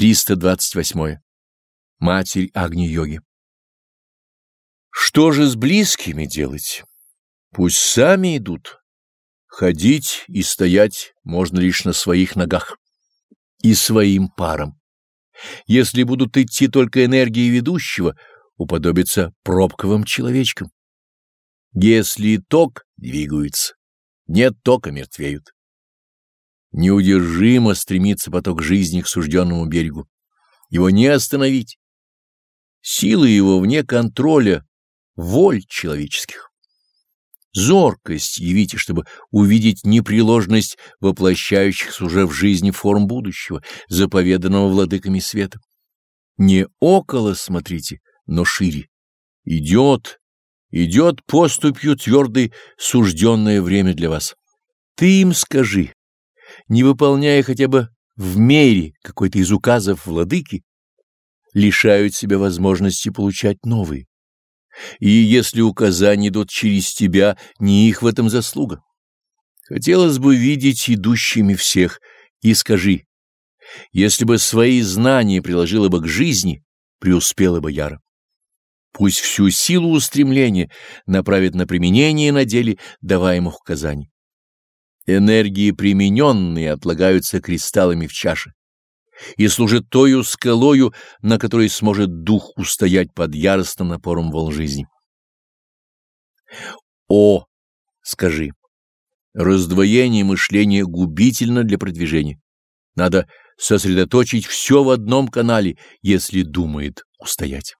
328. Матерь Агни-йоги. Что же с близкими делать? Пусть сами идут. Ходить и стоять можно лишь на своих ногах и своим паром. Если будут идти только энергии ведущего, уподобятся пробковым человечкам. Если ток двигается, нет тока мертвеют. Неудержимо стремится поток жизни к сужденному берегу. Его не остановить. Силы его вне контроля воль человеческих. Зоркость явите, чтобы увидеть непреложность воплощающихся уже в жизни форм будущего, заповеданного владыками света. Не около смотрите, но шире. Идет, идет поступью твердой сужденное время для вас. Ты им скажи, не выполняя хотя бы в мере какой-то из указов владыки, лишают себя возможности получать новые. И если указания идут через тебя, не их в этом заслуга. Хотелось бы видеть идущими всех, и скажи, если бы свои знания приложила бы к жизни, преуспела бы яро. Пусть всю силу устремления направит на применение на деле даваемых указаний. Энергии примененные отлагаются кристаллами в чаше и служат тою скалою, на которой сможет дух устоять под яростным напором волн жизни. О, скажи, раздвоение мышления губительно для продвижения. Надо сосредоточить все в одном канале, если думает устоять.